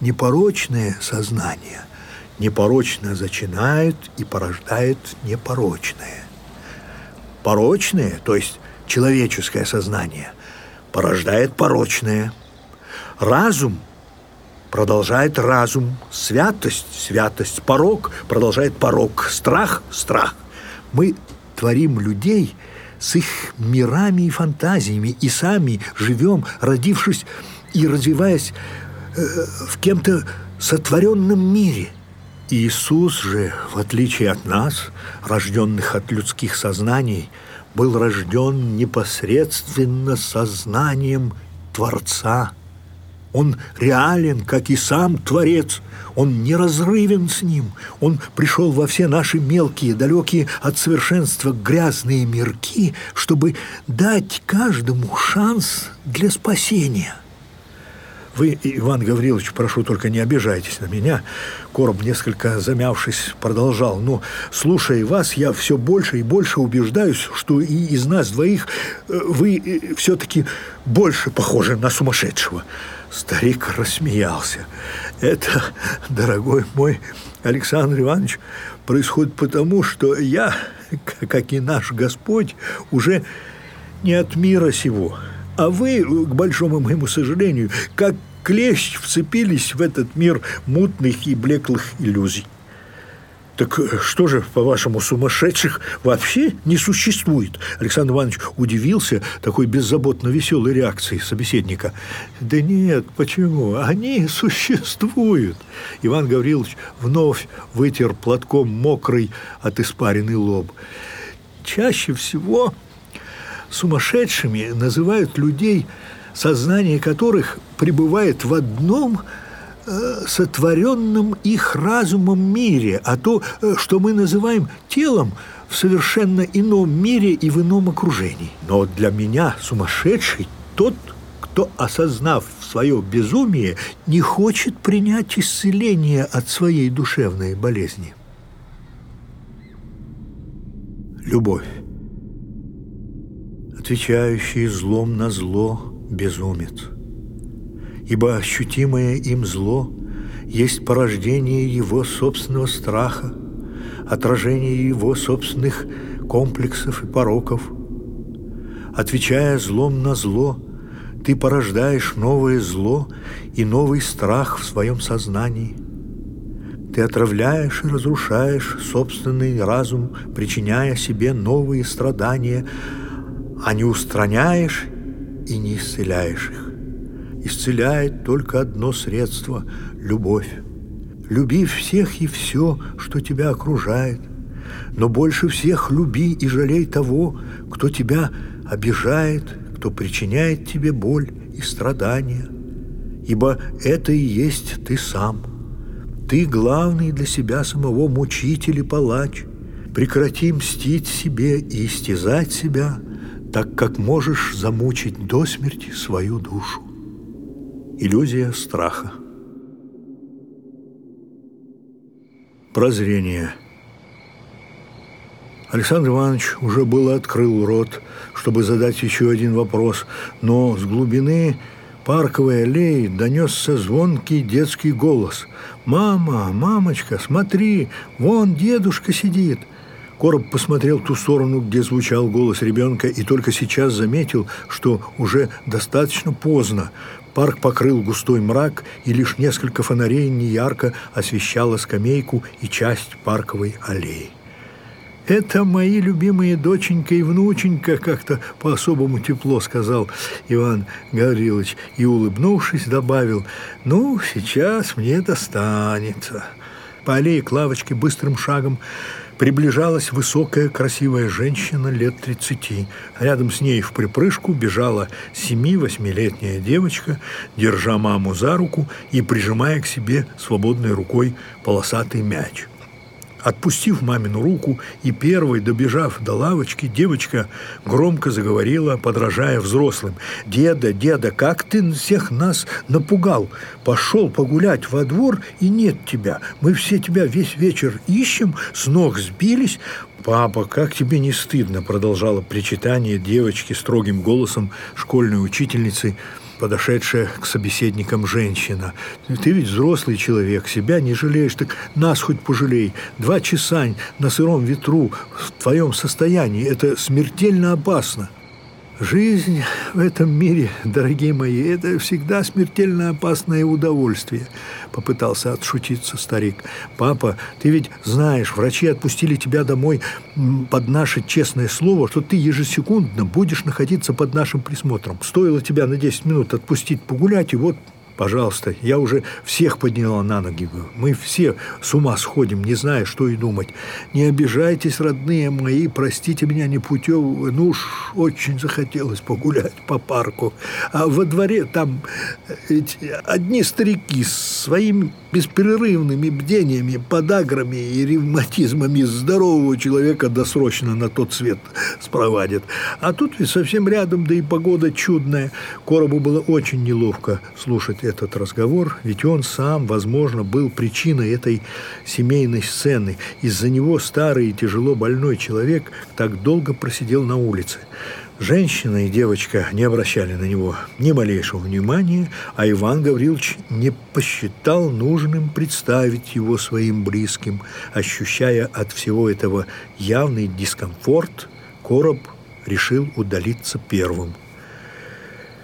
непорочное сознание непорочно зачинает и порождает непорочное. Порочное, то есть человеческое сознание, порождает порочное. Разум продолжает разум, святость – святость, порог продолжает порог, страх – страх. Мы творим людей с их мирами и фантазиями, и сами живем, родившись и развиваясь в кем-то сотворенном мире. Иисус же, в отличие от нас, рожденных от людских сознаний, был рожден непосредственно сознанием Творца. Он реален, как и сам Творец. Он неразрывен с ним. Он пришел во все наши мелкие, далекие от совершенства грязные мирки, чтобы дать каждому шанс для спасения – вы, Иван Гаврилович, прошу, только не обижайтесь на меня. Короб, несколько замявшись, продолжал. Но, слушая вас, я все больше и больше убеждаюсь, что и из нас двоих э, вы э, все-таки больше похожи на сумасшедшего. Старик рассмеялся. Это, дорогой мой Александр Иванович, происходит потому, что я, как и наш Господь, уже не от мира сего. А вы, к большому моему сожалению, как клещ вцепились в этот мир мутных и блеклых иллюзий. Так э, что же, по-вашему, сумасшедших вообще не существует? Александр Иванович удивился такой беззаботно веселой реакцией собеседника. Да нет, почему? Они существуют. Иван Гаврилович вновь вытер платком мокрый от испаренный лоб. Чаще всего сумасшедшими называют людей – сознание которых пребывает в одном э, сотворенном их разумом мире, а то, э, что мы называем телом, в совершенно ином мире и в ином окружении. Но для меня сумасшедший тот, кто, осознав свое безумие, не хочет принять исцеление от своей душевной болезни. Любовь, отвечающая злом на зло – безумец. Ибо ощутимое им зло есть порождение его собственного страха, отражение его собственных комплексов и пороков. Отвечая злом на зло, ты порождаешь новое зло и новый страх в своем сознании. Ты отравляешь и разрушаешь собственный разум, причиняя себе новые страдания, а не устраняешь и не исцеляешь их. Исцеляет только одно средство – любовь. Люби всех и все, что тебя окружает, но больше всех люби и жалей того, кто тебя обижает, кто причиняет тебе боль и страдания. Ибо это и есть ты сам. Ты главный для себя самого мучитель и палач. Прекрати мстить себе и истязать себя – так как можешь замучить до смерти свою душу. Иллюзия страха. Прозрение. Александр Иванович уже было открыл рот, чтобы задать еще один вопрос, но с глубины парковой аллеи донесся звонкий детский голос. «Мама, мамочка, смотри, вон дедушка сидит!» Короб посмотрел ту сторону, где звучал голос ребенка, и только сейчас заметил, что уже достаточно поздно. Парк покрыл густой мрак, и лишь несколько фонарей неярко освещало скамейку и часть парковой аллеи. «Это мои любимые доченька и внученька», — как-то по-особому тепло сказал Иван Гаврилович и, улыбнувшись, добавил, «Ну, сейчас мне достанется». По аллее к лавочке быстрым шагом Приближалась высокая красивая женщина лет тридцати. Рядом с ней в припрыжку бежала семи-восьмилетняя девочка, держа маму за руку и прижимая к себе свободной рукой полосатый мяч – Отпустив мамину руку и первой добежав до лавочки, девочка громко заговорила, подражая взрослым. «Деда, деда, как ты всех нас напугал! Пошел погулять во двор, и нет тебя. Мы все тебя весь вечер ищем, с ног сбились. «Папа, как тебе не стыдно?» – продолжала причитание девочки строгим голосом школьной учительницы – подошедшая к собеседникам женщина. Ты ведь взрослый человек, себя не жалеешь, так нас хоть пожалей. Два часа на сыром ветру в твоем состоянии – это смертельно опасно. Жизнь в этом мире, дорогие мои, это всегда смертельно опасное удовольствие, попытался отшутиться старик. Папа, ты ведь знаешь, врачи отпустили тебя домой под наше честное слово, что ты ежесекундно будешь находиться под нашим присмотром. Стоило тебя на 10 минут отпустить погулять, и вот Пожалуйста, я уже всех подняла на ноги. Мы все с ума сходим, не зная, что и думать. Не обижайтесь, родные мои, простите меня непутевого. Ну уж очень захотелось погулять по парку. А во дворе там одни старики с своими беспрерывными бдениями, подаграми и ревматизмами здорового человека досрочно на тот свет спровадят. А тут ведь совсем рядом, да и погода чудная. Коробу было очень неловко слушать этот разговор, ведь он сам, возможно, был причиной этой семейной сцены. Из-за него старый и тяжело больной человек так долго просидел на улице. Женщина и девочка не обращали на него ни малейшего внимания, а Иван Гаврилович не посчитал нужным представить его своим близким. Ощущая от всего этого явный дискомфорт, Короб решил удалиться первым –